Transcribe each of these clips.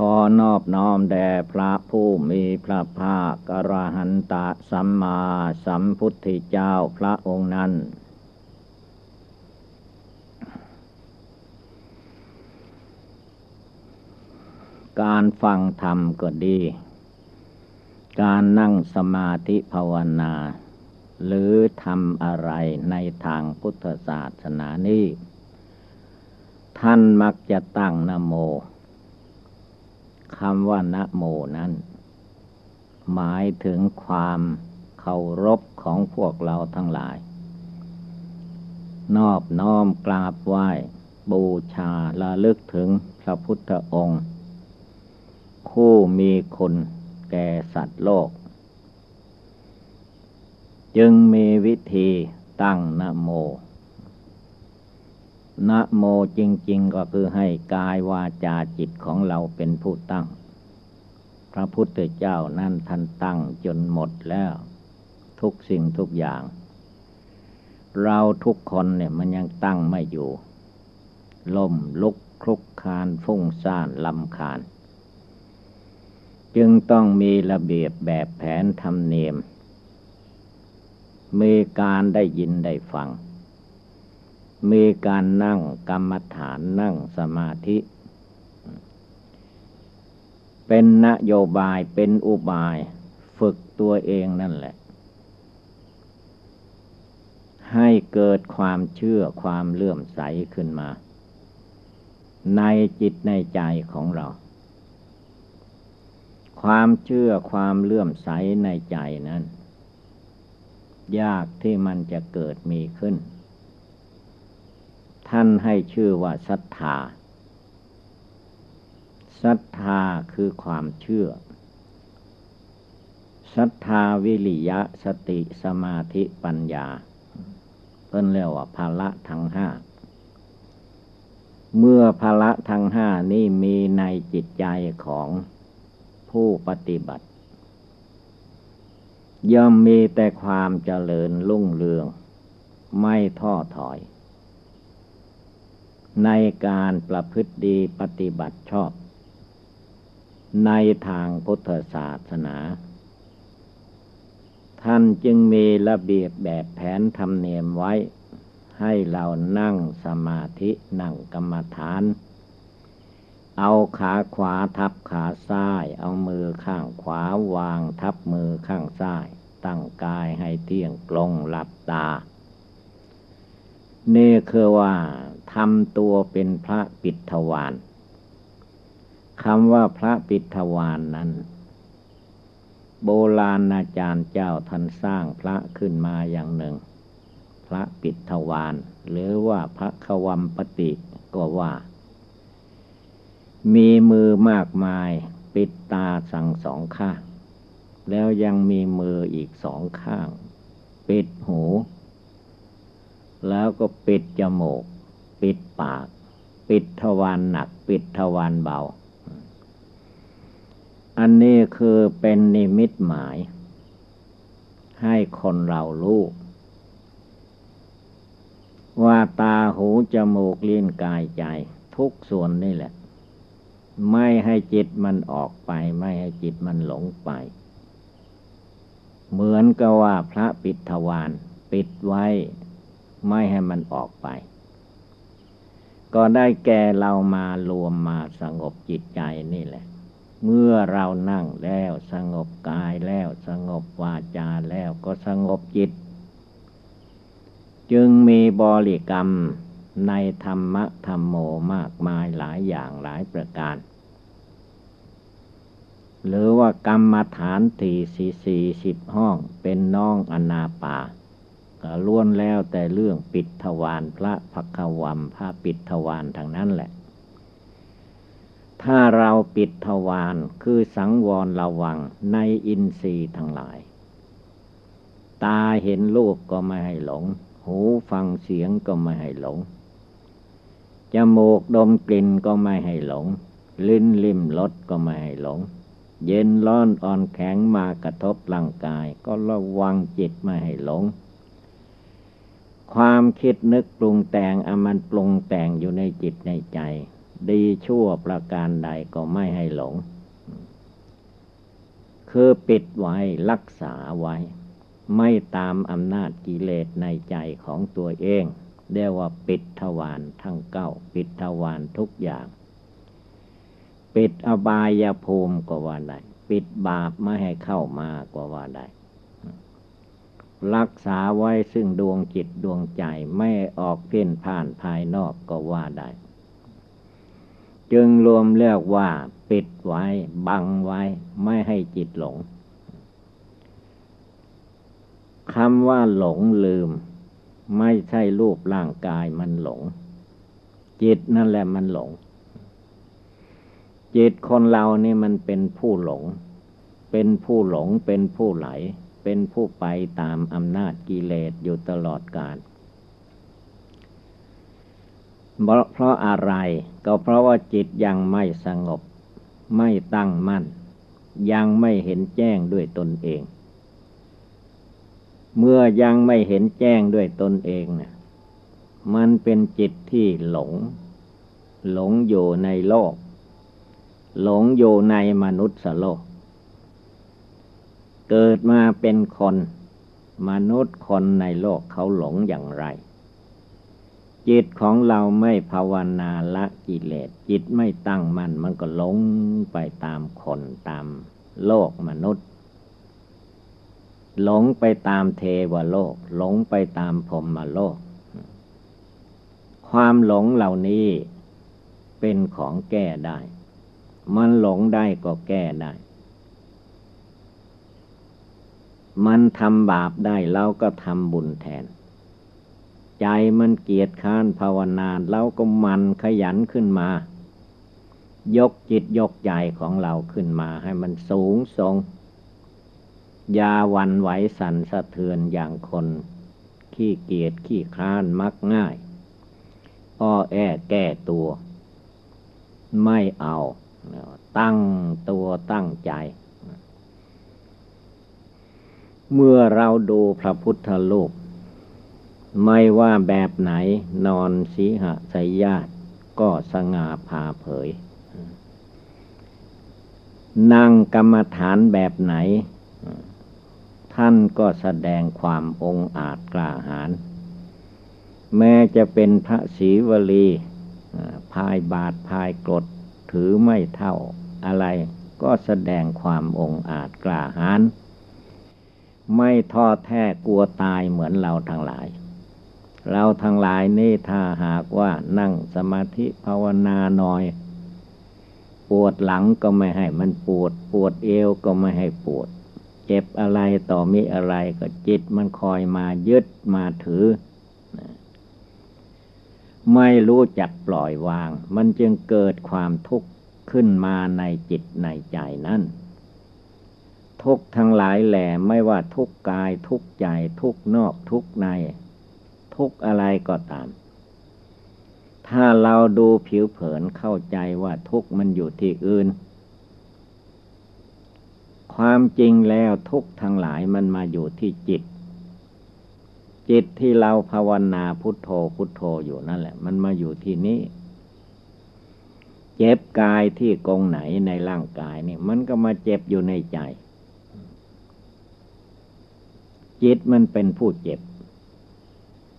ขอนอบน้อมแด่พระผู้มีพระภาคกระหันตะสัมมาสัมพุทธเจ้าพระองค์นั้น การฟังธรรมก็ดี การนั่งสมาธิภาวนา หรือทำอะไรในทางพุทธศาสนานี้ ท่านมักจะตั้งนโม คำว่านะโมนั้น หมายถึงความเคารพของพวกเราทั้งหลาย นอบน้อมกราบไหว้ บูชาละลึกถึงพระพุทธองค์ผู้มีคุณแก่สัตว์โลก จึงมีวิธีตั้งนะโม นะโมจริง ๆ ก็คือให้กายวาจาจิตของเราเป็นผู้ตั้ง พระพุทธเจ้านั่นท่านตั้งจนหมดแล้ว ทุกสิ่งทุกอย่าง เราทุกคนเนี่ยมันยังตั้งไม่อยู่ ล่มลุกคลุกคานฟุ้งซ่านลำคาญ จึงต้องมีระเบียบแบบแผนธรรมเนียมมีการได้ยินได้ฟัง มีการนั่งกรรมฐานนั่งสมาธิ เป็นนโยบายเป็นอุบายฝึกตัวเองนั่นแหละ ให้เกิดความเชื่อความเลื่อมใสขึ้นมา ในจิตในใจของเรา ความเชื่อความเลื่อมใสในใจนั้น ยากที่มันจะเกิดมีขึ้น ท่านให้ชื่อว่าศรัทธาศรัทธาคือความเชื่อศรัทธาวิริยะสติสมาธิปัญญาเพิ่นเรียกว่าภาละทั้งห้า เมื่อภาละทั้งห้านี้มีในจิตใจของผู้ปฏิบัติ ย่อมมีแต่ความเจริญรุ่งเรือง ไม่ท้อถอย ในการประพฤติดีปฏิบัติชอบ ในทางพุทธศาสนา ท่านจึงมีระเบียบแบบแผนธรรมเนียมไว้ ให้เรานั่งสมาธินั่งกรรมฐาน เอาขาขวาทับขาซ้าย เอามือข้างขวาวางทับมือข้างซ้าย ตั้งกายให้เที่ยงตรงหลับตานี่คือว่า ทำตัวเป็นพระปิดทวารคำว่าพระปิดทวานนั้น โบราณอาจารย์เจ้าท่านสร้างพระขึ้นมาอย่างหนึ่ง พระปิดทวารหรือว่าพระขวัมปติก็ว่า มีมือมากมายปิดตาสั่งสองข้าง แล้วยังมีมืออีกสองข้าง ปิดหู แล้วก็ปิดจมูก ปิดปาก ปิดทวารหนัก ปิดทวารเบา อันนี้คือเป็นนิมิตหมาย ให้คนเรารู้ว่าตาหูจมูกลิ้นกายใจ ทุกส่วนนี่แหละ ไม่ให้จิตมันออกไป ไม่ให้จิตมันหลงไป เหมือนกับว่าพระปิดทวารปิดไว้ ไม่ให้มันออกไป ก็ได้แก่เรามารวมมาสงบจิตใจนี่แหละ เมื่อเรานั่งแล้วสงบกายแล้วสงบวาจาแล้วก็สงบจิต จึงมีบริกรรมในธรรมะธรรมโมมากมายหลายอย่างหลายประการ หรือว่ากรรมฐานทีสี่สี่สิบห้องเป็นน้องอนาปา ล้วนแล้วแต่เรื่องปิดทวารพระพักวัมพระปิดทวารทางนั้นแหละ ถ้าเราปิดทวารคือสังวรระวังในอินทรีย์ทั้งหลาย ตาเห็นรูปก็ไม่ให้หลง หูฟังเสียงก็ไม่ให้หลง จมูกดมกลิ่นก็ไม่ให้หลง ลิ้นลิ้มรสก็ไม่ให้หลงเย็นร้อนอ่อนแข็งมากระทบร่างกาย ก็ระวังจิตไม่ให้หลง ความคิดนึกปรุงแต่งอมันปรุงแต่งอยู่ในจิตในใจ ดีชั่วประการใดก็ไม่ให้หลง คือปิดไว้รักษาไว้ ไม่ตามอำนาจกิเลสในใจของตัวเองเรียกว่าปิดทวารทั้งเก้า ปิดทวารทุกอย่าง ปิดอบายภูมิก็ว่าได้ ปิดบาปไม่ให้เข้ามาก็ว่าได้ รักษาไว้ซึ่งดวงจิตดวงใจไม่ออกเพ่นผ่านภายนอกก็ว่าได้ จึงรวมเรียกว่าปิดไว้ บังไว้ ไม่ให้จิตหลงคำว่าหลงลืม ไม่ใช่รูปร่างกายมันหลง จิตนั่นแหละมันหลง จิตคนเรานี่มันเป็นผู้หลง เป็นผู้หลงเป็นผู้ไหล เป็นผู้ไปตามอำนาจกิเลสอยู่ตลอดกาลเพราะอะไรก็เพราะว่าจิตยังไม่สงบ ไม่ตั้งมั่น ยังไม่เห็นแจ้งด้วยตนเอง เมื่อยังไม่เห็นแจ้งด้วยตนเองเนะี่ยมันเป็นจิตที่หลง หลงอยู่ในโลก หลงอยู่ในมนุษย์โลก เกิดมาเป็นคน มนุษย์คนในโลกเขาหลงอย่างไร จิตของเราไม่ภาวนาละกิเลส จิตไม่ตั้งมัน่นมันก็หลงไปตามคนตามโลกมนุษย์ หลงไปตามเทวโลก หลงไปตามพรมโลก ความหลงเหล่านี้เป็นของแก้ได้ มันหลงได้ก็แก้ได้ มันทำบาปได้เราก็ทำบุญแทน ใจมันเกียจค้านภาวนาเราก็มันขยันขึ้นมา ยกจิตยกใจของเราขึ้นมาให้มันสูงทรงยาวันไหวสั่นสะเทือนอย่างคน ขี้เกียจขี้ค้านมักง่าย อ้อแอแก้ตัว ไม่เอา ตั้งตัวตั้งใจ เมื่อเราดูพระพุทธรูปไม่ว่าแบบไหนนอนสีหะสยญาติก็สง่าผ่าเผย นั่งกรรมฐานแบบไหน ท่านก็แสดงความองอาจกล้าหาญแม้จะเป็นพระศรีวลีพายบาทพายกรดถือไม่เท่าอะไร ก็แสดงความองอาจกล้าหาญ ไม่ท้อแท้กลัวตายเหมือนเราทั้งหลาย เราทั้งหลายนี่ถ้าหากว่านั่งสมาธิภาวนาหน่อย ปวดหลังก็ไม่ให้มันปวด ปวดเอวก็ไม่ให้ปวด เจ็บอะไรต่อมีอะไรก็จิตมันคอยมายึดมาถือ ไม่รู้จักปล่อยวาง มันจึงเกิดความทุกข์ขึ้นมาในจิตในใจนั้น ทุกทั้งหลายแหล่ไม่ว่าทุกกายทุกใจทุกนอกทุกใน ทุกอะไรก็ตาม ถ้าเราดูผิวเผินเข้าใจว่าทุกมันอยู่ที่อื่น ความจริงแล้วทุกทั้งหลายมันมาอยู่ที่จิต จิตที่เราภาวนาพุทโธพุทโธอยู่นั่นแหละ มันมาอยู่ที่นี้เจ็บกายที่กองไหนในร่างกายนี่มันก็มาเจ็บอยู่ในใจ จิตมันเป็นผู้เจ็บ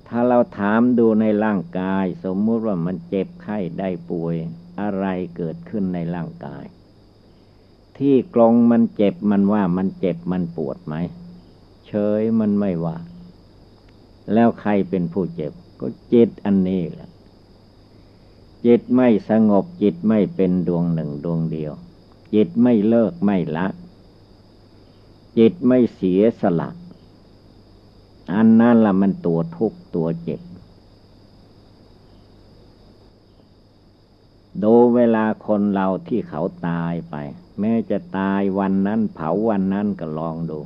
ถ้าเราถามดูในร่างกาย สมมุติว่ามันเจ็บไข้ได้ป่วย อะไรเกิดขึ้นในร่างกาย ที่กลงมันเจ็บมันว่ามันเจ็บมันปวดไหม เฉยมันไม่ว่า แล้วใครเป็นผู้เจ็บ ก็จิตอันนี้แหละจิตไม่สงบจิตไม่เป็นดวงหนึ่งดวงเดียว จิตไม่เลิกไม่ละ จิตไม่เสียสละ อันนั้นละมันตัวทุกตัวเจ็บ ดูเวลาคนเราที่เขาตายไป แม้จะตายวันนั้นเผาวันนั้นก็ลองดู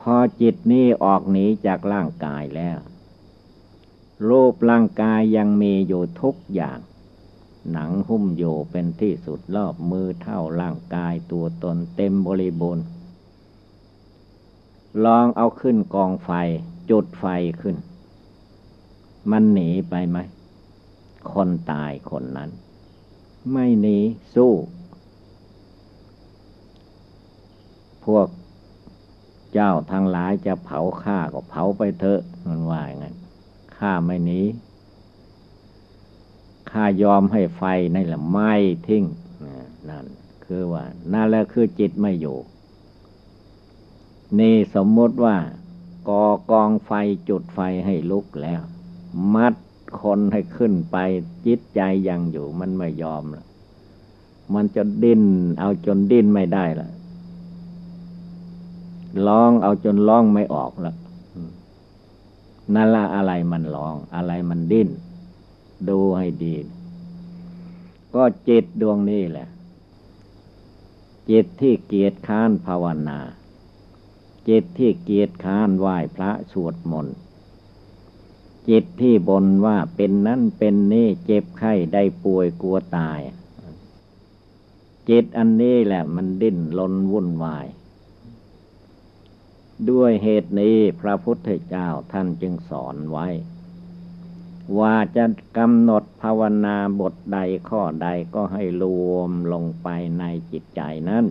พอจิตนี้ออกหนีจากร่างกายแล้ว รูปร่างกายยังมีอยู่ทุกอย่างหนังหุ้มอยู่เป็นที่สุดรอบมือเท่าร่างกายตัวตนเต็มบริบูรณ์ ลองเอาขึ้นกองไฟ จุดไฟขึ้น มันหนีไปไหม คนตายคนนั้น ไม่หนีสู้ พวกเจ้าทางหลายจะเผาข้าก็เผาไปเถอะมันว่าอย่างนั้นข้าไม่หนีข้ายอมให้ไฟนั่นแหละไหม้ทิ้งนั่นคือว่านั่นแหละคือจิตไม่อยู่ นี่สมมติว่ากอกองไฟจุดไฟให้ลุกแล้ว มัดคนให้ขึ้นไปจิตใจยังอยู่มันไม่ยอมละมันจะดิ้น เอาจนดิ้นไม่ได้ละร้องเอาจนร้องไม่ออกล้วนั่นละอะไรมันร้อง อะไรมันดิ้น ดูให้ดี ก็จิตดวงนี้แหละ จิตที่เกียรติค้านภาวนา จิตที่เกียรติค้านไหว้พระสวดมนต์จิตที่บนว่าเป็นนั้นเป็นนี่เจ็บไข้ได้ป่วยกลัวตาย จิตอันนี้แหละมันดิ้นลนวุ่นวาย ด้วยเหตุนี้พระพุทธเจ้าท่านจึงสอนไว้ ว่าจะกำหนดภาวนาบทใดข้อใดก็ให้รวมลงไปในจิตใจนั้น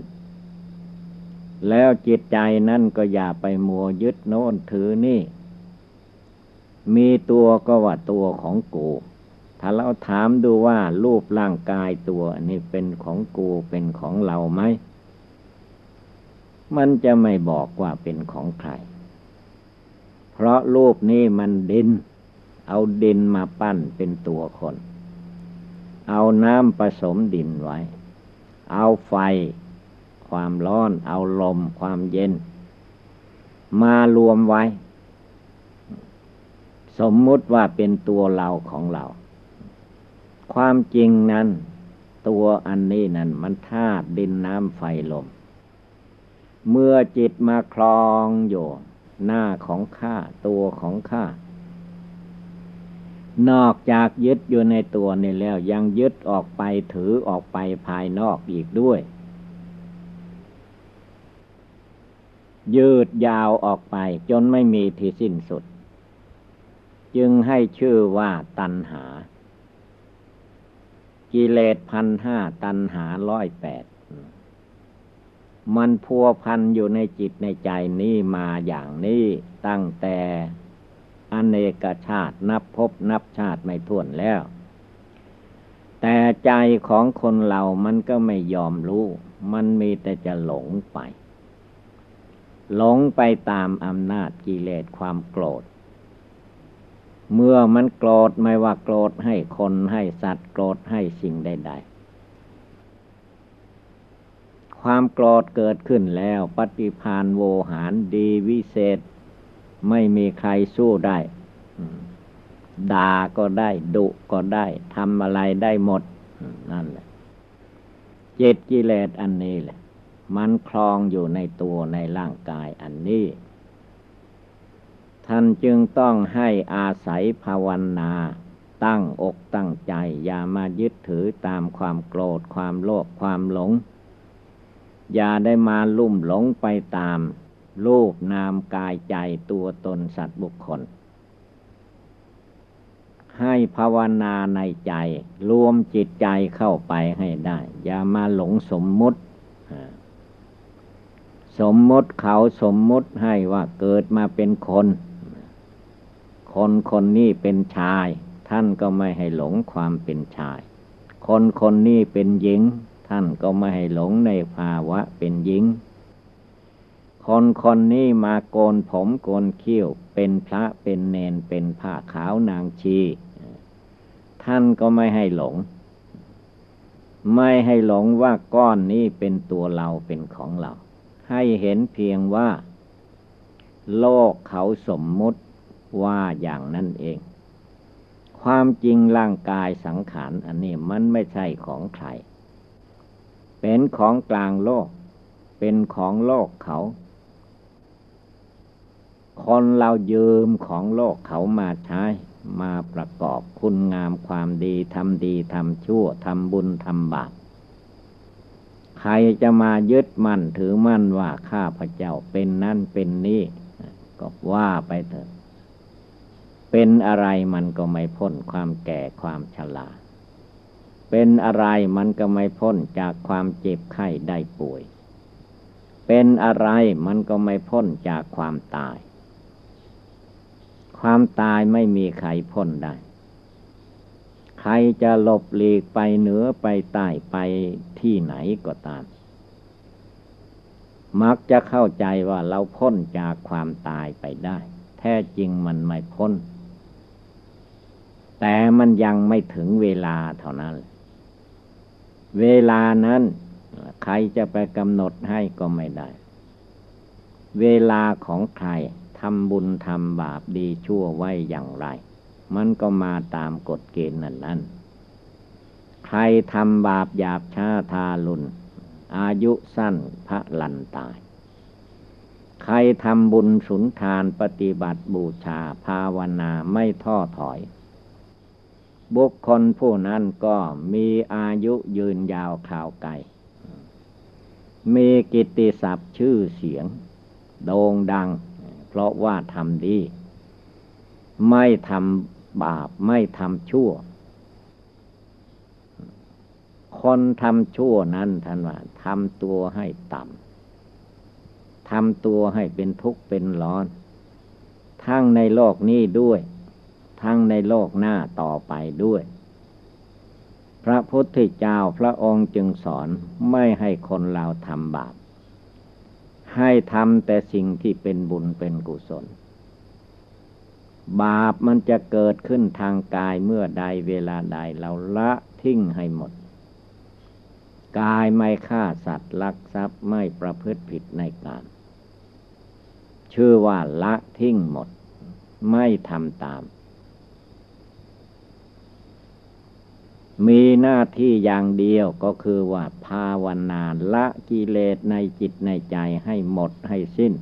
แล้วจิตใจนั้นก็อย่าไปมัวยึดโน้นถือนี่ มีตัวก็ว่าตัวของกูถ้าเราถามดูว่ารูปร่างกายตัวนี้เป็นของกูเป็นของเราไหม มันจะไม่บอกว่าเป็นของใคร เพราะรูปนี้มันดิน เอาดินมาปั้นเป็นตัวคน เอาน้ำผสมดินไว้ เอาไฟ ความร้อน เอาลมความเย็น มารวมไว้ สมมุติว่าเป็นตัวเราของเรา ความจริงนั้น ตัวอันนี้นั้นมันธาตุดินน้ำไฟลม เมื่อจิตมาคลองอยู่ หน้าของข้าตัวของข้านอกจากยึดอยู่ในตัวนี่แล้วยังยึดออกไปถือออกไปภายนอกอีกด้วย ยืดยาวออกไปจนไม่มีที่สิ้นสุด จึงให้ชื่อว่าตันหา กิเลสพันห้าตันหาร้อยแปด มันพัวพันอยู่ในจิตในใจนี้มาอย่างนี้ตั้งแต่อเนกชาตินับพบนับชาติไม่ท้วนแล้ว แต่ใจของคนเรามันก็ไม่ยอมรู้ มันมีแต่จะหลงไป หลงไปตามอำนาจกิเลสความโกรธ เมื่อมันโกรธไม่ว่าโกรธให้คนให้สัตว์โกรธให้สิ่งใด ๆ ความโกรธเกิดขึ้นแล้ว ปฏิพานโวหารดีวิเศษ ไม่มีใครสู้ได้ด่าก็ได้ ดุก็ได้ทำอะไรได้หมด นั่นแหละ เจตกิเลสอันนี้แหละ มันคลองอยู่ในตัวในร่างกายอันนี้ ท่านจึงต้องให้อาศัยภาวนา ตั้งอกตั้งใจอย่ามายึดถือตามความโกรธความโลภความหลง อย่าได้มาลุ่มหลงไปตามรูปนามกายใจตัวตนสัตว์บุคคล ให้ภาวนาในใจ รวมจิตใจเข้าไปให้ได้ อย่ามาหลงสมมุติ สมมติเขาสมมติให้ว่าเกิดมาเป็นคน คนคนนี้เป็นชาย ท่านก็ไม่ให้หลงความเป็นชาย คนคนนี้เป็นหญิง ท่านก็ไม่ให้หลงในภาวะเป็นหญิง คนคนนี้มาโกนผมโกนคิ้ว เป็นพระเป็นเนนเป็นผ้าขาวนางชี ท่านก็ไม่ให้หลง ไม่ให้หลงว่าก้อนนี้เป็นตัวเราเป็นของเรา ให้เห็นเพียงว่า โลกเขาสมมุติว่าอย่างนั้นเอง ความจริงร่างกายสังขารอันนี้มันไม่ใช่ของใคร เป็นของกลางโลก เป็นของโลกเขา คนเรายืมของโลกเขามาใช้มาประกอบคุณงามความดี ทำดี ทำชั่ว ทำบุญ ทำบาป ใครจะมายึดมั่นถือมั่นว่าข้าพเจ้าเป็นนั่นเป็นนี่ก็ว่าไปเถอะ เป็นอะไรมันก็ไม่พ้นความแก่ความชราเป็นอะไรมันก็ไม่พ้นจากความเจ็บไข้ได้ป่วย เป็นอะไรมันก็ไม่พ้นจากความตาย ความตายไม่มีใครพ้นได้ ใครจะหลบหลีกไปเหนือไปใต้ไปที่ไหนก็ตาม มักจะเข้าใจว่าเราพ้นจากความตายไปได้ แท้จริงมันไม่พ้น แต่มันยังไม่ถึงเวลาเท่านั้น เวลานั้นใครจะไปกำหนดให้ก็ไม่ได้ เวลาของใครทำบุญทำบาปดีชั่วไว้อย่างไร มันก็มาตามกฎเกณฑ์นั้นนั้นใครทำบาปหยาบช้าทาลุนอายุสั้นพระลันตาย ใครทำบุญสุนทานปฏิบัติบูชาภาวนาไม่ท้อถอย บุคคลผู้นั้นก็มีอายุยืนยาวข่าวไกลมีกิตติศัพท์ชื่อเสียง โด่งดัง เพราะว่าทำดี ไม่ทำ บาปไม่ทำชั่ว คนทำชั่วนั้นท่านว่าทำตัวให้ต่ำทำตัวให้เป็นทุกข์เป็นร้อน ทั้งในโลกนี้ด้วย ทั้งในโลกหน้าต่อไปด้วย พระพุทธเจ้าพระองค์จึงสอนไม่ให้คนเราทำบาป ให้ทำแต่สิ่งที่เป็นบุญเป็นกุศล บาปมันจะเกิดขึ้นทางกายเมื่อใดเวลาใดเราละทิ้งให้หมด กายไม่ฆ่าสัตว์ลักทรัพย์ไม่ประพฤติผิดในการ ชื่อว่าละทิ้งหมด ไม่ทำตาม มีหน้าที่อย่างเดียวก็คือว่าภาวนาละกิเลสในจิตในใจให้หมดให้สิ้น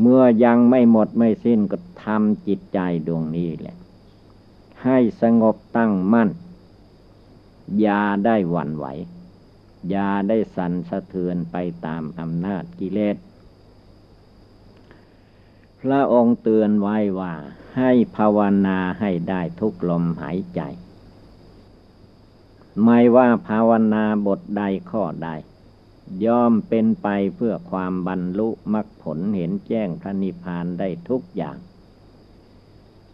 เมื่อยังไม่หมดไม่สิ้นก็ ทำจิตใจดวงนี้แหละ ให้สงบตั้งมั่น อย่าได้หวั่นไหว อย่าได้สั่นสะเทือนไปตามอำนาจกิเลสพระองค์เตือนไว้ว่าให้ภาวนาให้ได้ทุกลมหายใจ ไม่ว่าภาวนาบทใดข้อใด ย่อมเป็นไปเพื่อความบรรลุมรรคผลเห็นแจ้งพระนิพพานได้ทุกอย่าง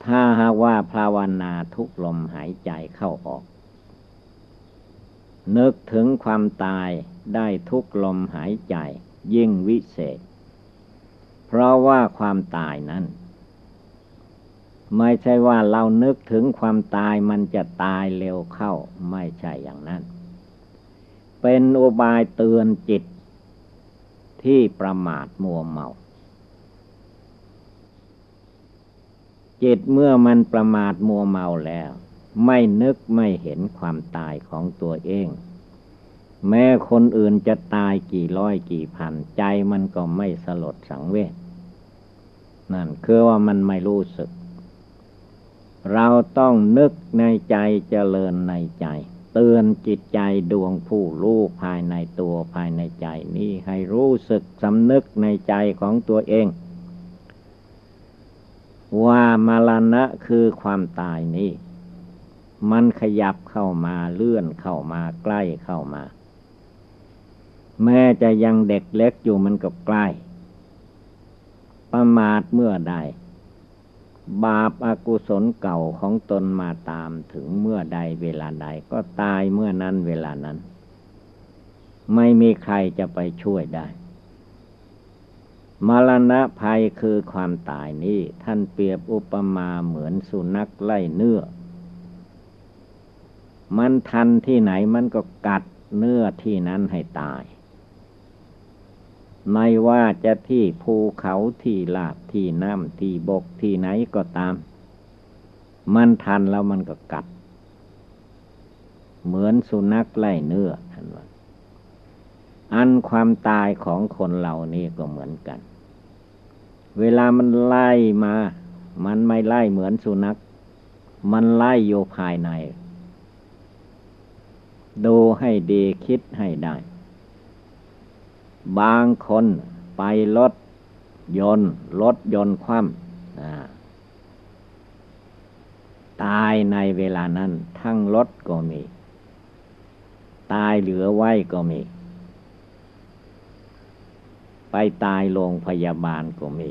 ถ้าหากว่าภาวนาทุกลมหายใจเข้าออก นึกถึงความตายได้ทุกลมหายใจยิ่งวิเศษ เพราะว่าความตายนั้น ไม่ใช่ว่าเรานึกถึงความตายมันจะตายเร็วเข้าไม่ใช่อย่างนั้น เป็นอุบายเตือนจิตที่ประมาทมัวเมา จิตเมื่อมันประมาทมัวเมาแล้ว ไม่นึกไม่เห็นความตายของตัวเอง แม้คนอื่นจะตายกี่ร้อยกี่พัน ใจมันก็ไม่สลดสังเวชนั่นคือว่ามันไม่รู้สึก เราต้องนึกในใจเจริญในใจ เตือนจิตใจดวงผู้รู้ภายในตัวภายในใจนี้ให้รู้สึกสำนึกในใจของตัวเอง ว่ามาลณะคือความตายนี้ มันขยับเข้ามาเลื่อนเข้ามาใกล้เข้ามา แม้จะยังเด็กเล็กอยู่มันก็ใกล้ ประมาทเมื่อใด บาปอากุศลเก่าของตนมาตามถึงเมื่อใดเวลาใดก็ตายเมื่อนั้นเวลานั้น ไม่มีใครจะไปช่วยได้ มรณะภัยคือความตายนี้ท่านเปรียบอุปมาเหมือนสุนัขไล่เนื้อ มันทันที่ไหนมันก็กัดเนื้อที่นั้นให้ตาย ไม่ว่าจะที่ภูเขาที่ลาบที่น้ำที่บกที่ไหนก็ตาม มันทันแล้วมันก็กัด เหมือนสุนัขไล่เนื้อท่านว่าอันความตายของคนเหล่านี้ก็เหมือนกัน เวลามันไล่มา มันไม่ไล่เหมือนสุนัข มันไล่อยู่ภายใน ดูให้ดีคิดให้ได้ บางคนไปรถยนต์รถยนต์คว่ำตายในเวลานั้น ทั้งรถก็มี ตายเหลือไว้ก็มี ไปตายโรงพยาบาลก็มี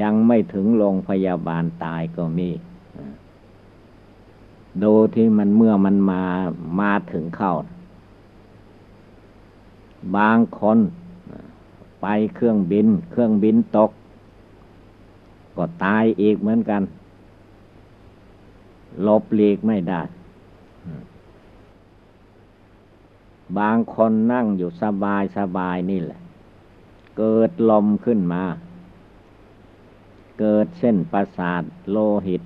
ยังไม่ถึงโรงพยาบาลตายก็มีดูที่มันเมื่อมันมามาถึงเข้า บางคนไปเครื่องบิน เครื่องบินตก ก็ตายอีกเหมือนกันลบหลีกไม่ได้ บางคนนั่งอยู่สบายสบายนี่แหละ เกิดลมขึ้นมา เกิดเส้นประสาทโลหิต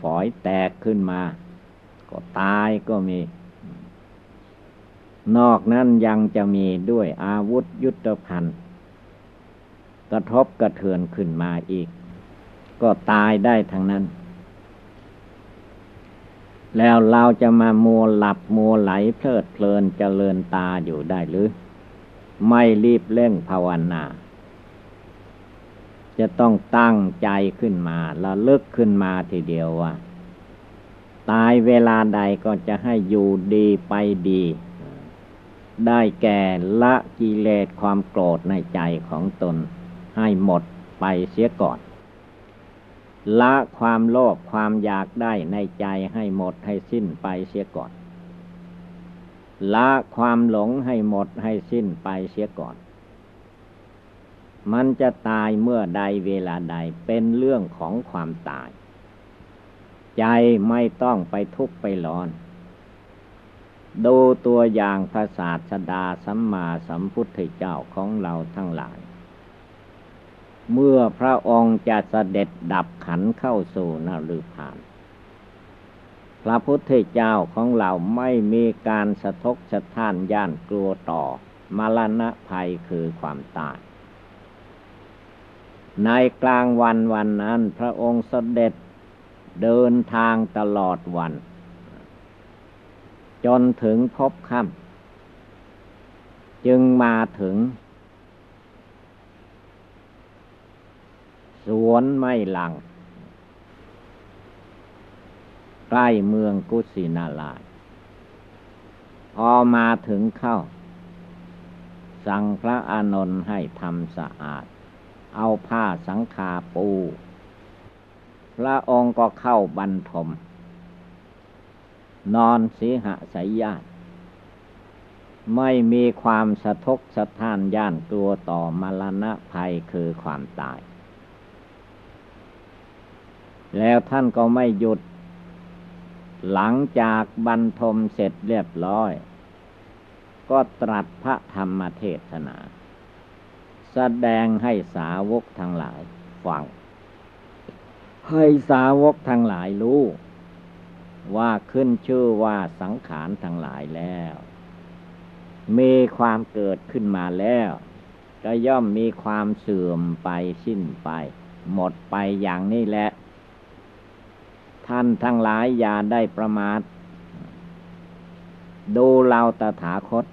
ฝอยแตกขึ้นมา ก็ตายก็มี นอกนั้นยังจะมีด้วยอาวุธยุทธภัณฑ์กระทบกระเทือนขึ้นมาอีก ก็ตายได้ทั้งนั้น แล้วเราจะมามัวหลับมัวไหลเพลิดเพลินเจริญตาอยู่ได้หรือ ไม่รีบเร่งภาวนา จะต้องตั้งใจขึ้นมาแล้วลึกขึ้นมาทีเดียวว่า ตายเวลาใดก็จะให้อยู่ดีไปดี ได้แก่ละกิเลสความโกรธในใจของตน ให้หมดไปเสียก่อน ละความโลภความอยากได้ในใจให้หมดให้สิ้นไปเสียก่อน ละความหลงให้หมดให้สิ้นไปเสียก่อน มันจะตายเมื่อใดเวลาใดเป็นเรื่องของความตาย ใจไม่ต้องไปทุกข์ไปร้อน ดูตัวอย่างพระศาสดาสัมมาสัมพุทธเจ้าของเราทั้งหลาย เมื่อพระองค์จะเสด็จดับขันเข้าสู่นรพานพระพุทธเจ้าของเราไม่มีการสะทกสะท้านย่านกลัวต่อมรณะภัยคือความตาย ในกลางวันวันนั้น พระองค์เสด็จเดินทางตลอดวัน จนถึงพบค่ำจึงมาถึง สวนไม่หลัง ใกล้เมืองกุสินาลาพอมาถึงเข้า สั่งพระอานนท์ให้ทำสะอาด เอาผ้าสังคาปู พระองค์ก็เข้าบรรทม นอนสีหะสายญาติ ไม่มีความสะทกสะท้านย่านกลัวต่อมรณะภัยคือความตาย แล้วท่านก็ไม่หยุด หลังจากบรรทมเสร็จเรียบร้อย ก็ตรัสพระธรรมเทศนา แสดงให้สาวกทั้งหลายฟัง ให้สาวกทั้งหลายรู้ ว่าขึ้นชื่อว่าสังขารทั้งหลายแล้ว มีความเกิดขึ้นมาแล้ว ก็ย่อมมีความเสื่อมไปสิ้นไป หมดไปอย่างนี้แหละ ท่านทั้งหลายอย่าได้ประมาทดูเราตถาคต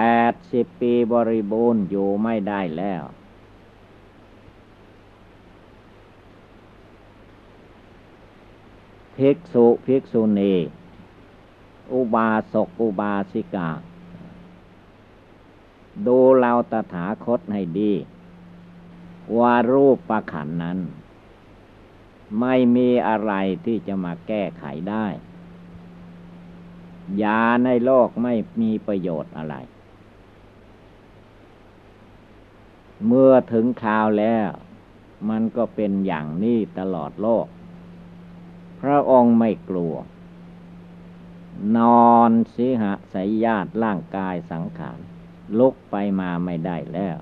แปดสิบปีบริบูรณ์อยู่ไม่ได้แล้ว ภิกษุภิกษุณี อุบาสกอุบาสิกา ดูเราตถาคตให้ดี ว่ารูปประขันนั้น ไม่มีอะไรที่จะมาแก้ไขได้ยาในโลกไม่มีประโยชน์อะไร เมื่อถึงคราวแล้ว มันก็เป็นอย่างนี้ตลอดโลก พระองค์ไม่กลัว นอนสิหะสายญาติร่างกายสังขาร ลุกไปมาไม่ได้แล้ว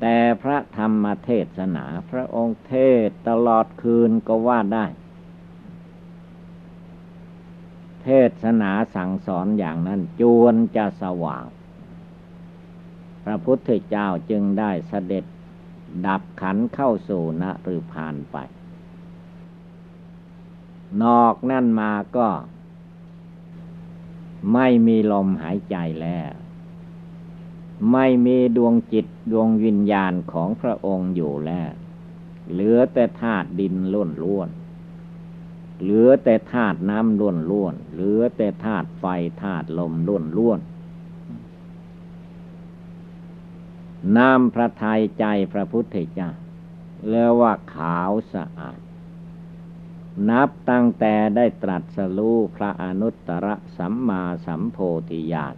แต่พระธรรมเทศนา พระองค์เทศตลอดคืนก็ว่าได้ เทศนาสั่งสอนอย่างนั้นจวนจะสว่าง ระพุทธเจ้าจึงได้เสด็จดับขันเข้าสู่นหรือผ่านไป นอกนั่นมาก็ ไม่มีลมหายใจแล้ว ไม่มีดวงจิตดวงวิญญาณของพระองค์อยู่แล้ว เหลือแต่ธาตุดินล้วนล้วนเหลือแต่ธาตุน้ำล้วนล้วนเหลือแต่ธาตุไฟธาตุลมล้วนล้วนน้ำพระทัยใจพระพุทธเจ้าเรียกว่าขาวสะอาด นับตั้งแต่ได้ตรัสรู้พระอนุตตรสัมมาสัมโพธิญาณ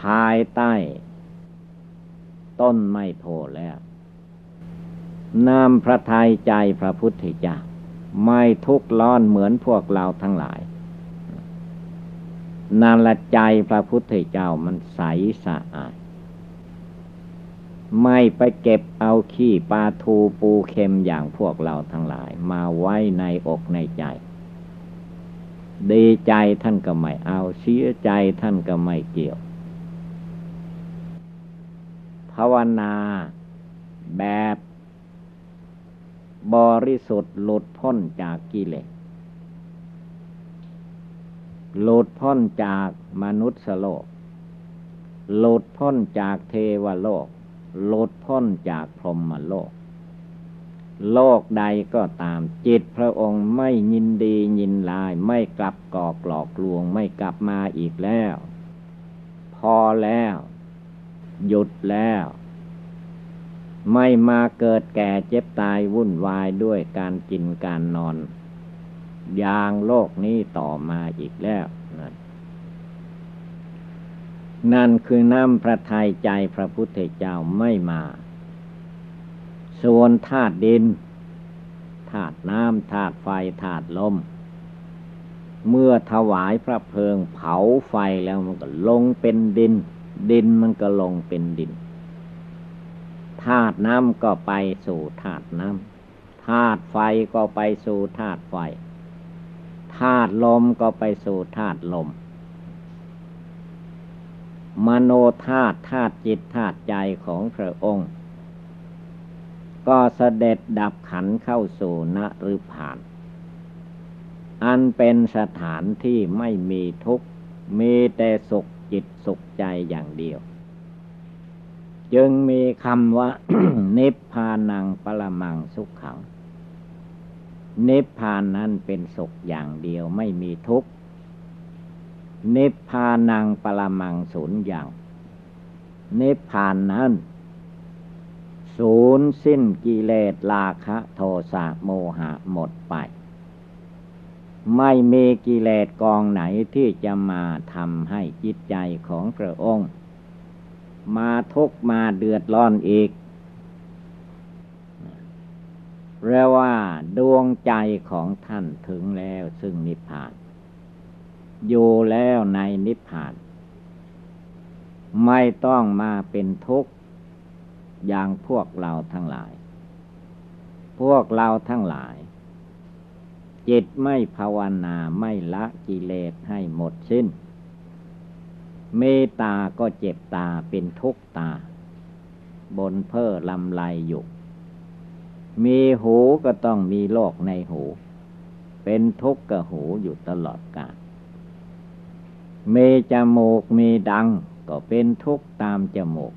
ภายใต้ ต้นไม่โพแล้วน้ำพระทัยใจพระพุทธเจ้าไม่ทุกข์ร้อนเหมือนพวกเราทั้งหลาย นั่นละใจพระพุทธเจ้ามันใสสะอาด ไม่ไปเก็บเอาขี้ปลาทูปูเค็มอย่างพวกเราทั้งหลาย มาไว้ในอกในใจ ดีใจท่านก็ไม่เอาเสียใจท่านก็ไม่เกี่ยว ภาวนาแบบบริสุทธิ์หลุดพ้นจากกิเลส หลุดพ้นจากมนุษย์โลก หลุดพ้นจากเทวโลก หลุดพ้นจากพรหมโลก โลกใดก็ตามจิตพระองค์ไม่ยินดียินลาย ไม่กลับกอกหลอกลวงไม่กลับมาอีกแล้ว พอแล้ว หยุดแล้วไม่มาเกิดแก่เจ็บตายวุ่นวายด้วยการกินการนอน อย่างโลกนี้ต่อมาอีกแล้วนั่นนั่นคือน้ำพระทัยใจพระพุทธเจ้าไม่มา ส่วนธาตุดินธาตุน้ำธาตุไฟธาตุลม เมื่อถวายพระเพลิงเผาไฟแล้วมันก็ลงเป็นดิน ดินมันก็ลงเป็นดินธาตุน้ำก็ไปสู่ธาตุน้ำธาตุไฟก็ไปสู่ธาตุไฟ ธาตุลมก็ไปสู่ธาตุลม มโนธาตุธาตุจิตธาตุใจของพระองค์ ก็เสด็จดับขันเข้าสู่นฤพาน อันเป็นสถานที่ไม่มีทุกข์ มีแต่สุขจิตสุขใจอย่างเดียว จึงมีคำว่า นิพพานังปรมังสุขขัง นิพพานนั้นเป็นสุขอย่างเดียวไม่มีทุกข์นิพพานังปรมังศูนย์อย่าง นิพพานนั้นศูนย์สิ้นกิเลสราคะโทสะโมหะหมดไป ไม่มีกิเลสกองไหนที่จะมาทำให้จิตใจของพระองค์ มาทุกมาเดือดร้อนอีก เรียกว่าดวงใจของท่านถึงแล้วซึ่งนิพพาน อยู่แล้วในนิพพาน ไม่ต้องมาเป็นทุกข์อย่างพวกเราทั้งหลาย พวกเราทั้งหลาย จิตไม่ภาวนาไม่ละกิเลสให้หมดสิ้น เมตาก็เจ็บตาเป็นทุกตา บนเพ้อลำไรอยู่ มีหูก็ต้องมีโรคในหู เป็นทุกข์กับหูอยู่ตลอดกาลมีจมูกมีดัง ก็เป็นทุกข์ตามจมูก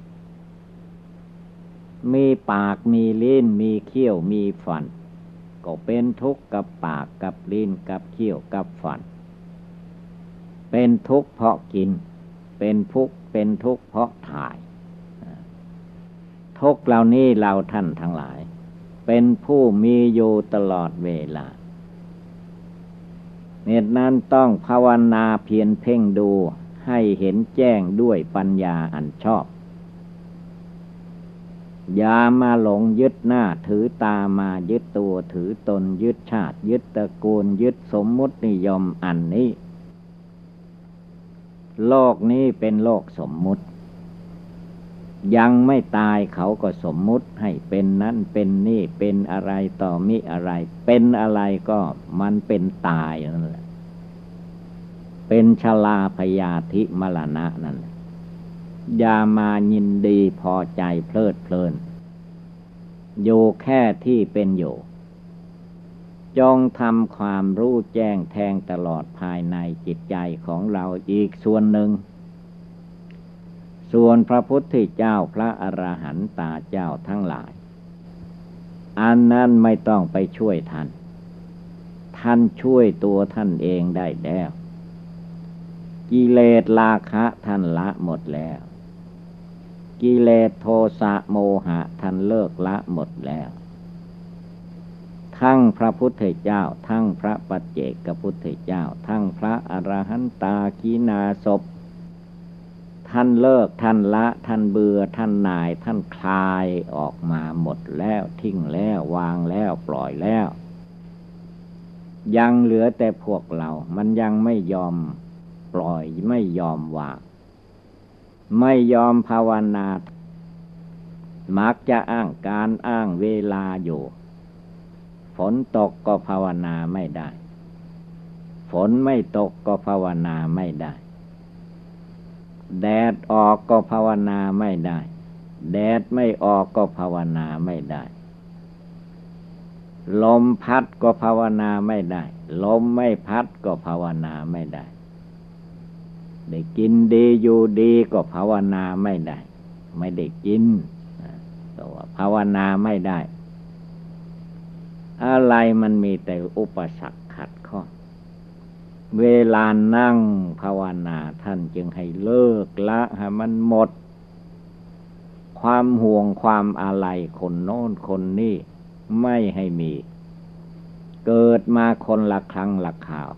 มีปากมีลิ้นมีเขี้ยวมีฟัน ก็เป็นทุกข์กับปากกับลิ้นกับเขี้ยวกับฟัน เป็นทุกข์เพราะกิน เป็นทุกข์เป็นทุกข์เพราะถ่าย ทุกเหล่านี้เราท่านทั้งหลาย เป็นผู้มีอยู่ตลอดเวลาเหตุนั้นต้องภาวนาเพียรเพ่งดูให้เห็นแจ้งด้วยปัญญาอันชอบ อย่ามาหลงยึดหน้าถือตามายึดตัวถือตนยึดชาติ ยึดตระกูลยึดสมมุตินิยมอันนี้ โลกนี้เป็นโลกสมมุติ ยังไม่ตายเขาก็สมมุติให้เป็นนั้นเป็นนี่เป็นอะไรต่อมิอะไร เป็นอะไรก็มันเป็นตายนั่นแหละ เป็นชลาพยาธิมรณะนั่นอย่ามายินดีพอใจเพลิดเพลินอยู่แค่ที่เป็นอยู่ จงทำความรู้แจ้งแทงตลอดภายในจิตใจของเราอีกส่วนหนึ่ง ส่วนพระพุทธเจ้าพระอระหันตาเจ้าทั้งหลาย อันนั้นไม่ต้องไปช่วยท่าน ท่านช่วยตัวท่านเองได้แล้ว กิเลสราคะท่านละหมดแล้ว กิเลสโทสะโมหะท่านเลิกละหมดแล้ว ทั้งพระพุทธเจ้า ทั้งพระปัจเจกพุทธเจ้า ทั้งพระอรหันตากีนาศพ ท่านเลิกท่านละ ท่านเบื่อท่านนาย ท่านคลายออกมาหมดแล้วทิ้งแล้ววางแล้วปล่อยแล้ว ยังเหลือแต่พวกเรา มันยังไม่ยอมปล่อยไม่ยอมวางไม่ยอมภาวนา มักจะอ้างการอ้างเวลาอยู่ ฝนตกก็ภาวนาไม่ได้ ฝนไม่ตกก็ภาวนาไม่ได้ แดดออกก็ภาวนาไม่ได้ แดดไม่ออกก็ภาวนาไม่ได้ ลมพัดก็ภาวนาไม่ได้ ลมไม่พัดก็ภาวนาไม่ได้ ได้กินดีอยู่ดีก็ภาวนาไม่ได้ ไม่ได้กินตัวภาวนาไม่ได้ อะไรมันมีแต่อุปสรรค เวลานั่งภาวนาท่านจึงให้เลิกละให้มันหมด ความห่วงความอะไรคนโน้นคนนี้ไม่ให้มี เกิดมาคนละครั้งละข่าว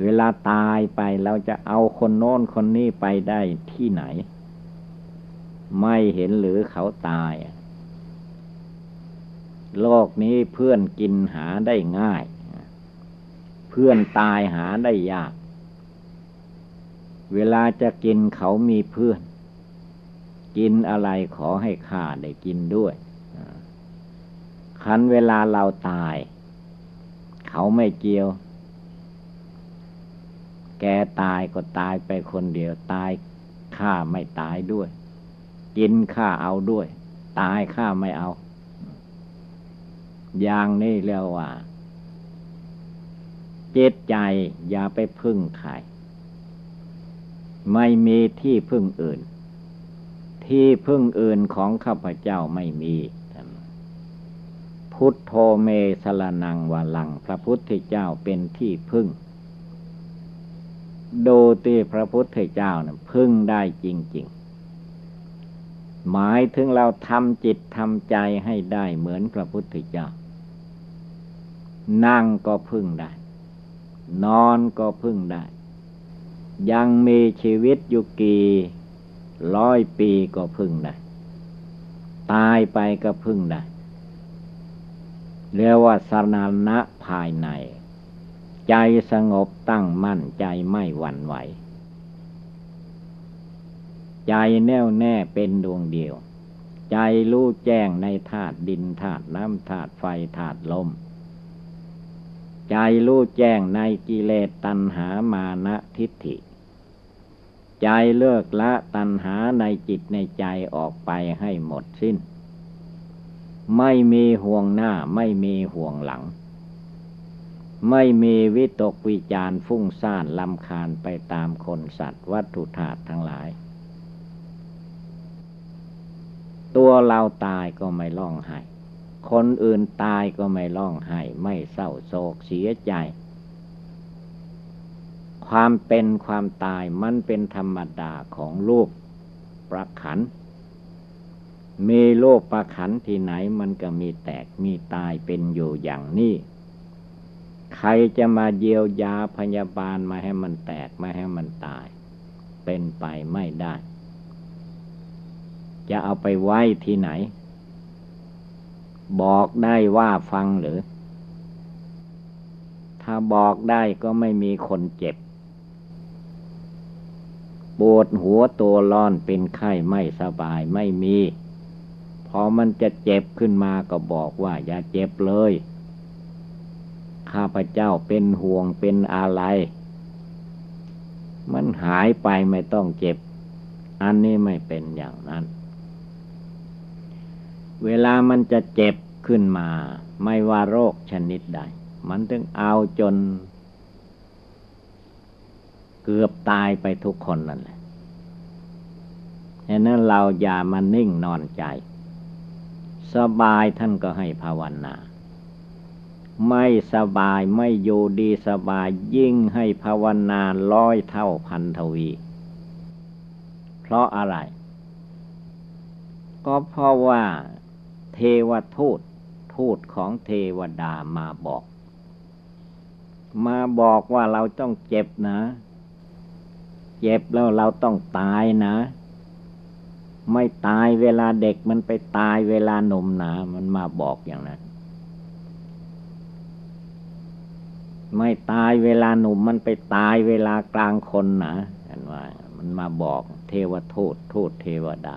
เวลาตายไปเราจะเอาคนโน้นคนนี้ไปได้ที่ไหน ไม่เห็นหรือเขาตาย โลกนี้เพื่อนกินหาได้ง่าย เพื่อนตายหาได้ยาก เวลาจะกินเขามีเพื่อน กินอะไรขอให้ข้าได้กินด้วยคันเวลาเราตาย เขาไม่เกี่ยว แกตายก็ตายไปคนเดียวตายข้าไม่ตายด้วย กินข้าเอาด้วย ตายข้าไม่เอา อย่างนี้เรียกว่า จิตใจอย่าไปพึ่งใครไม่มีที่พึ่งอื่น ที่พึ่งอื่นของข้าพเจ้าไม่มีพุทโธเมสลนังวาลัง พระพุทธเจ้าเป็นที่พึ่งดูตีพระพุทธเจ้านะพึ่งได้จริง ๆ หมายถึงเราทำจิตทำใจให้ได้เหมือนพระพุทธเจ้า นั่งก็พึ่งได้ นอนก็พึ่งได้ ยังมีชีวิตอยู่กี่ร้อยปีก็พึ่งได้ ตายไปก็พึ่งได้ เรียกว่าสนานะภายใน ใจสงบตั้งมั่นใจไม่หวั่นไหว ใจแน่วแน่เป็นดวงเดียว ใจรู้แจ้งในธาตุดินธาตุน้ำธาตุไฟธาตุลม ใจรู้แจ้งในกิเลสตัณหามานะทิฏฐิ ใจเลิกละตัณหาในจิตในใจออกไปให้หมดสิ้น ไม่มีห่วงหน้าไม่มีห่วงหลัง ไม่มีวิตกวิจารฟุ้งซ่านลำคาญไปตามคนสัตว์วัตถุธาตุทั้งหลาย ตัวเราตายก็ไม่ร้องไห้ คนอื่นตายก็ไม่ร้องไห้ไม่เศร้าโศกเสียใจ ความเป็นความตายมันเป็นธรรมดาของลูกประขัน มีโลกประขันที่ไหนมันก็มีแตกมีตายเป็นอยู่อย่างนี้ใครจะมาเยียวยาพยาบาลมาให้มันแตกมาให้มันตาย เป็นไปไม่ได้ จะเอาไปไว้ที่ไหน บอกได้ว่าฟังหรือ ถ้าบอกได้ก็ไม่มีคนเจ็บ ปวดหัวตัวร้อนเป็นไข้ไม่สบายไม่มี พอมันจะเจ็บขึ้นมาก็บอกว่าอย่าเจ็บเลย ข้าพเจ้าเป็นห่วงเป็นอะไร มันหายไปไม่ต้องเจ็บ อันนี้ไม่เป็นอย่างนั้น เวลามันจะเจ็บขึ้นมา ไม่ว่าโรคชนิดใด มันถึงเอาจน เกือบตายไปทุกคนนั่นแหละฉะนั้นเราอย่ามานิ่งนอนใจ สบายท่านก็ให้ภาวนา ไม่สบายไม่อยู่ดีสบายยิ่งให้ภาวนาร้อยเท่าพันทวี เพราะอะไร ก็เพราะว่า เทวทูตทูตของเทวดามาบอก มาบอกว่าเราต้องเจ็บนะ เจ็บแล้วเราต้องตายนะ ไม่ตายเวลาเด็กมันไปตายเวลาหนุ่มหนา มันมาบอกอย่างนั้น ไม่ตายเวลาหนุ่มมันไปตายเวลากลางคนนะเห็นว่า มันมาบอกเทวทูตทูตเทวดา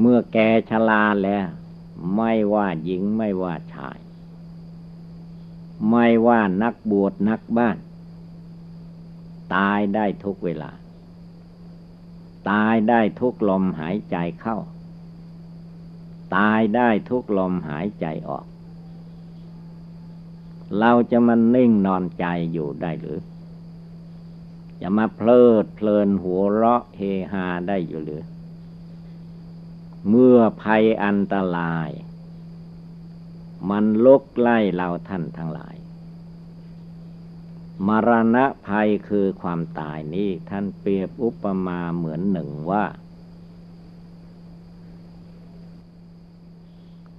เมื่อแกชราแล้ว ไม่ว่าหญิงไม่ว่าชาย ไม่ว่านักบวชนักบ้าน ตายได้ทุกเวลา ตายได้ทุกลมหายใจเข้า ตายได้ทุกลมหายใจออก เราจะมันนิ่งนอนใจอยู่ได้หรือจะมาเพลิดเพลินหัวเราะเฮฮาได้อยู่หรือ เมื่อภัยอันตราย มันลุกไล่เราท่านทั้งหลาย มรณะภัยคือความตายนี้ท่านเปรียบอุปมาเหมือนหนึ่งว่า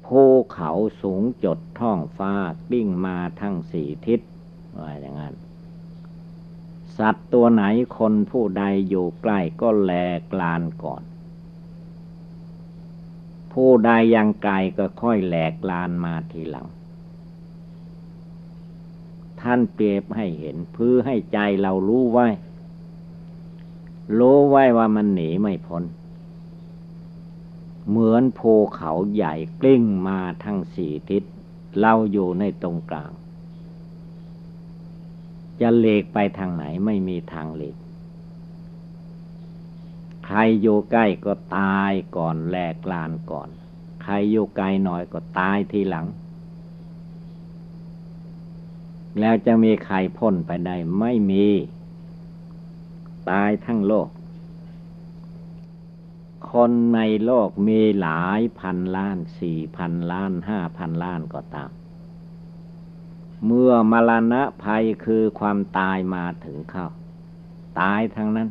ภูเขาสูงจดท้องฟ้าปิ้งมาทั้งสี่ทิศว่าอย่างนั้น สัตว์ตัวไหนคนผู้ใดอยู่ใกล้ก็แลกลานก่อน ผู้ใดยังไกลก็ค่อยแหลกลานมาทีหลัง ท่านเปรียบให้เห็นเพื่อให้ใจเรารู้ไว้ รู้ไว้ว่ามันหนีไม่พ้น เหมือนภูเขาใหญ่กลิ้งมาทั้งสี่ทิศ เราอยู่ในตรงกลาง จะเลกไปทางไหนไม่มีทางเลก ใครอยู่ใกล้ก็ตายก่อนแหลกลานก่อน ใครอยู่ไกลหน่อยก็ตายทีหลัง แล้วจะมีใครพ้นไปได้ไม่มี ตายทั้งโลก คนในโลกมีหลายพันล้านสี่พันล้านห้าพันล้านก็ตาม เมื่อมรณะภัยคือความตายมาถึงเข้า ตายทั้งนั้น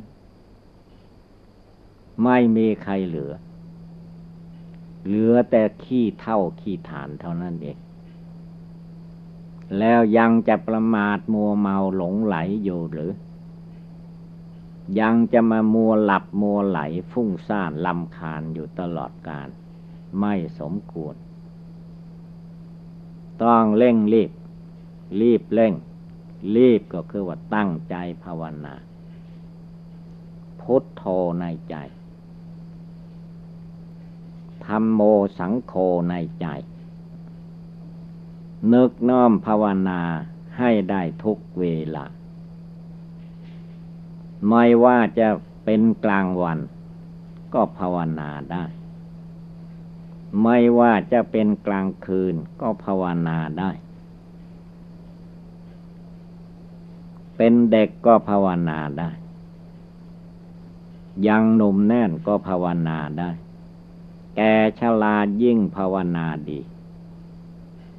ไม่มีใครเหลือ เหลือแต่ขี้เท่าขี้ฐานเท่านั้นเอง แล้วยังจะประมาทมัวเมาหลงไหลอยู่หรือ ยังจะมามัวหลับมัวไหลฟุ้งซ่านลำคาญอยู่ตลอดกาลไม่สมควร ต้องเร่งรีบ รีบเร่ง รีบก็คือว่าตั้งใจภาวนาพุทโธในใจ ธรรมโมสังโฆในใจ นึกน้อมภาวนาให้ได้ทุกเวลา ไม่ว่าจะเป็นกลางวัน ก็ภาวนาได้ ไม่ว่าจะเป็นกลางคืนก็ภาวนาได้ เป็นเด็กก็ภาวนาได้ ยังหนุ่มแน่นก็ภาวนาได้ แกชลายิ่งภาวนาดี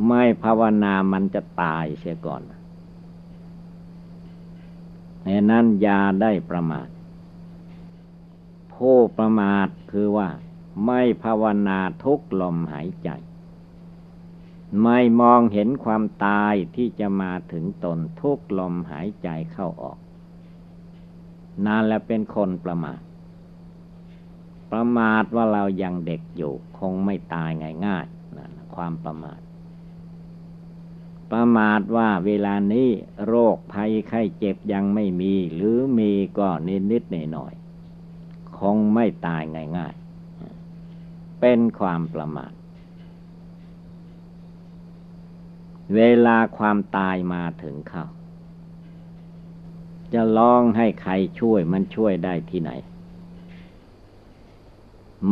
ไม่ภาวนามันจะตายเสียก่อนเหตุนั้นยาได้ประมาท ผู้ประมาทคือว่า ไม่ภาวนาทุกลมหายใจ ไม่มองเห็นความตายที่จะมาถึงตนทุกลมหายใจเข้าออก นานแล้วเป็นคนประมาท ประมาทว่าเรายังเด็กอยู่ คงไม่ตายง่ายๆนะความประมาท ประมาทว่าเวลานี้โรคภัยไข้เจ็บยังไม่มี หรือมีก็นิดนิดหน่อยหน่อยคงไม่ตายง่ายๆ เป็นความประมาท เวลาความตายมาถึงเข้าจะลองให้ใครช่วยมันช่วยได้ที่ไหน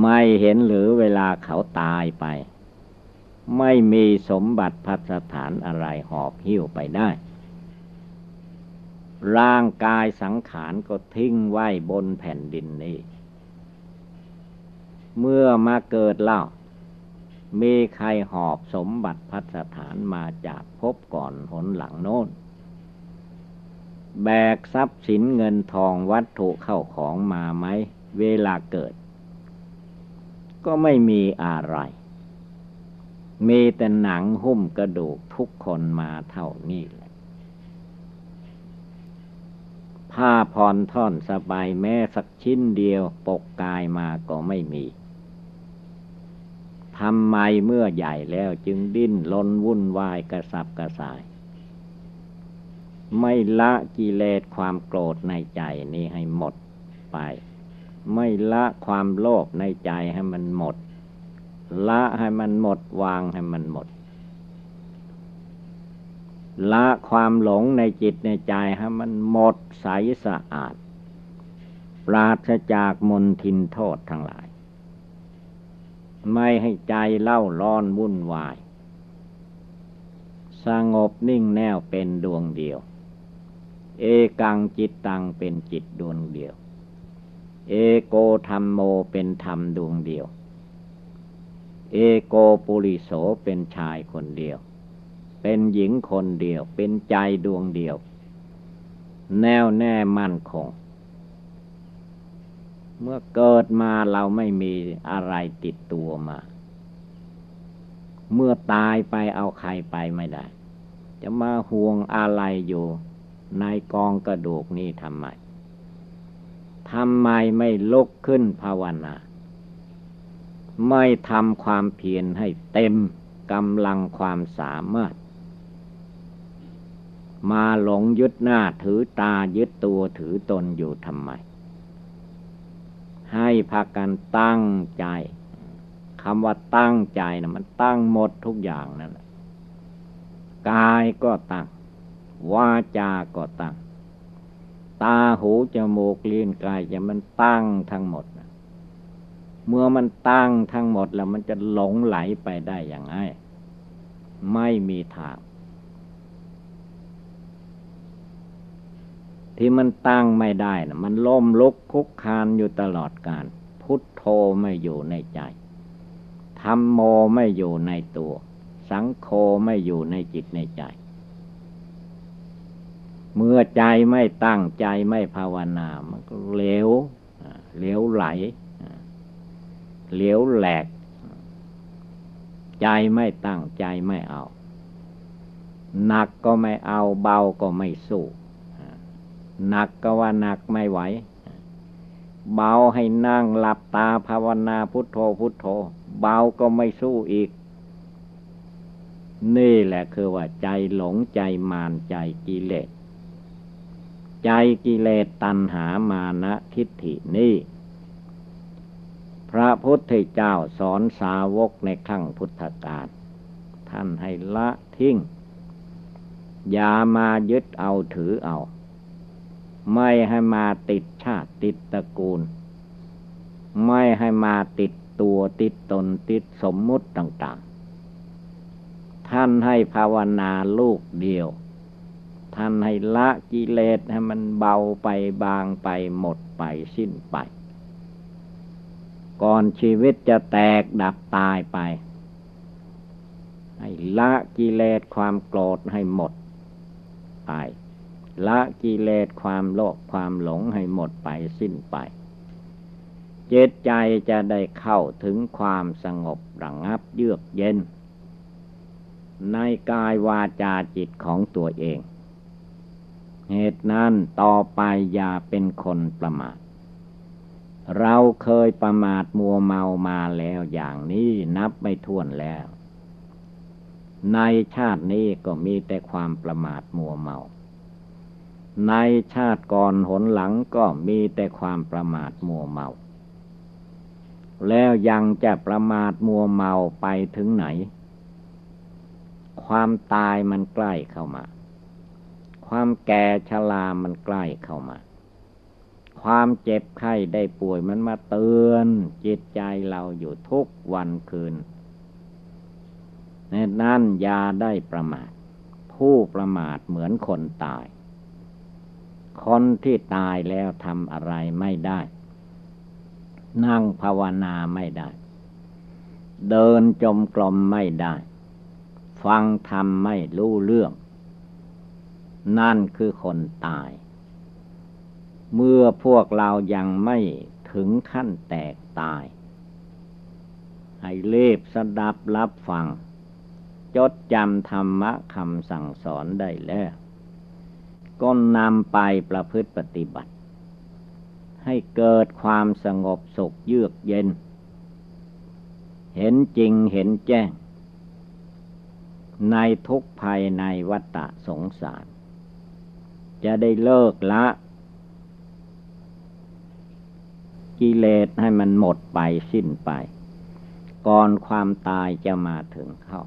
ไม่เห็นหรือเวลาเขาตายไป ไม่มีสมบัติพัสถานอะไรหอบหิ้วไปได้ ร่างกายสังขารก็ทิ้งไว้บนแผ่นดินนี้ เมื่อมาเกิดเล่า มีใครหอบสมบัติพัสถานมาจากพบก่อนหนหลังโน้นแบกทรัพย์สินเงินทองวัตถุเข้าของมาไหม เวลาเกิด ก็ไม่มีอะไร มีแต่หนังหุ้มกระดูกทุกคนมาเท่านี้แหละผ้าพรท่อนสบายแม้สักชิ้นเดียวปกกายมาก็ไม่มีทำไมเมื่อใหญ่แล้วจึงดิ้นลนวุ่นวายกระสับกระส่าย ไม่ละกิเลสความโกรธในใจนี้ให้หมดไป ไม่ละความโลภในใจให้มันหมด ละให้มันหมดวางให้มันหมด ละความหลงในจิตในใจให้มันหมดใสสะอาด ปราศจากมนทินโทษทั้งหลาย ไม่ให้ใจเล่าร้อนวุ่นวาย สงบนิ่งแน่วเป็นดวงเดียว เอกังจิตตังเป็นจิตดวงเดียว เอโกธรรมโมเป็นธรรมดวงเดียว เอโกปุริโสเป็นชายคนเดียว เป็นหญิงคนเดียว เป็นใจดวงเดียว แน่วแน่มั่นคง เมื่อเกิดมาเราไม่มีอะไรติดตัวมา เมื่อตายไปเอาใครไปไม่ได้ จะมาห่วงอะไรอยู่ในกองกระดูกนี้ทำไม ทำไมไม่ลุกขึ้นภาวนา ไม่ทำความเพียรให้เต็มกำลังความสามารถ มาหลงยึดหน้าถือตายึดตัวถือตนอยู่ทำไม ให้พากันตั้งใจคำว่าตั้งใจนะมันตั้งหมดทุกอย่างนั่นแหละกายก็ตั้ง วาจาก็ตั้ง ตาหูจมูกลิ้นกายจะมันตั้งทั้งหมดเมื่อมันตั้งทั้งหมดแล้วมันจะหลงไหลไปได้อย่างไรไม่มีทาง ที่มันตั้งไม่ได้นะมันล้มลุกคุกคานอยู่ตลอดการ พุทโธไม่อยู่ในใจธรรมโมไม่อยู่ในตัว สังโฆไม่อยู่ในจิตในใจ เมื่อใจไม่ตั้งใจไม่ภาวนา มันก็เหลวเหลวไหลเหลวแหลก ใจไม่ตั้งใจไม่เอาหนักก็ไม่เอาเบาก็ไม่สู้หนักก็ว่าหนักไม่ไหว เบาให้นั่งหลับตาภาวนาพุทโธพุทโธ เบาก็ไม่สู้อีก นี่แหละคือว่าใจหลงใจมานใจกิเลส ใจกิเลสตัณหามานะทิฏฐินี้ พระพุทธเจ้าสอนสาวกในขั้งพุทธกาลท่านให้ละทิ้ง อย่ามายึดเอาถือเอา ไม่ให้มาติดชาติติดตระกูล ไม่ให้มาติดตัวติดตนติดสมมุติต่าง ๆ ท่านให้ภาวนาลูกเดียว ท่านให้ละกิเลสให้มันเบาไปบางไปหมดไปสิ้นไป ก่อนชีวิตจะแตกดับตายไป ให้ละกิเลสความโกรธให้หมดไป ละกิเลสความโลภความหลงให้หมดไปสิ้นไปเจตใจจะได้เข้าถึงความสงบระงงับเยือกเย็น ในกายวาจาจิตของตัวเอง เหตุนั้นต่อไปอย่าเป็นคนประมาท เราเคยประมาทมัวเมามาแล้วอย่างนี้นับไม่ถ้วนแล้ว ในชาตินี้ก็มีแต่ความประมาทมัวเมา ในชาติก่อนหนหลังก็มีแต่ความประมาทมัวเมา แล้วยังจะประมาทมัวเมาไปถึงไหน ความตายมันใกล้เข้ามา ความแก่ชรามันใกล้เข้ามา ความเจ็บไข้ได้ป่วยมันมาเตือนจิตใจเราอยู่ทุกวันคืนนั่นยาได้ประมาท ผู้ประมาทเหมือนคนตาย คนที่ตายแล้วทำอะไรไม่ได้ นั่งภาวนาไม่ได้ เดินจมกลมไม่ได้ ฟังธรรมไม่รู้เรื่อง นั่นคือคนตาย เมื่อพวกเรายังไม่ถึงขั้นแตกตาย ให้เล็บสดับรับฟัง จดจำธรรมะคำสั่งสอนได้แล้วก็นำไปประพฤติปฏิบัติ ให้เกิดความสงบสุขเยือกเย็น เห็นจริงเห็นแจ้ง ในทุกภัยในวัฏสงสาร จะได้เลิกละกิเลสให้มันหมดไปสิ้นไป ก่อนความตายจะมาถึงเข้า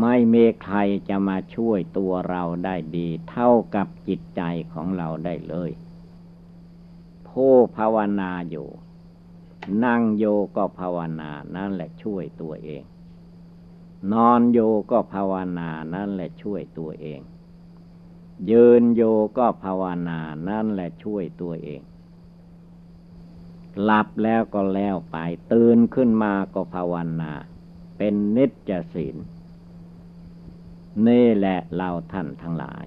ไม่มีใครจะมาช่วยตัวเราได้ดี เท่ากับจิตใจของเราได้เลย ผู้ภาวนาอยู่ นั่งโยก็ภาวนานั่นแหละช่วยตัวเอง นอนโยก็ภาวนานั่นแหละช่วยตัวเอง ยืนโยก็ภาวนา นั่นแหละช่วยตัวเอง หลับแล้วก็แล้วไป ตื่นขึ้นมาก็ภาวนา เป็นนิจศีลนี่แหละเราท่านทั้งหลาย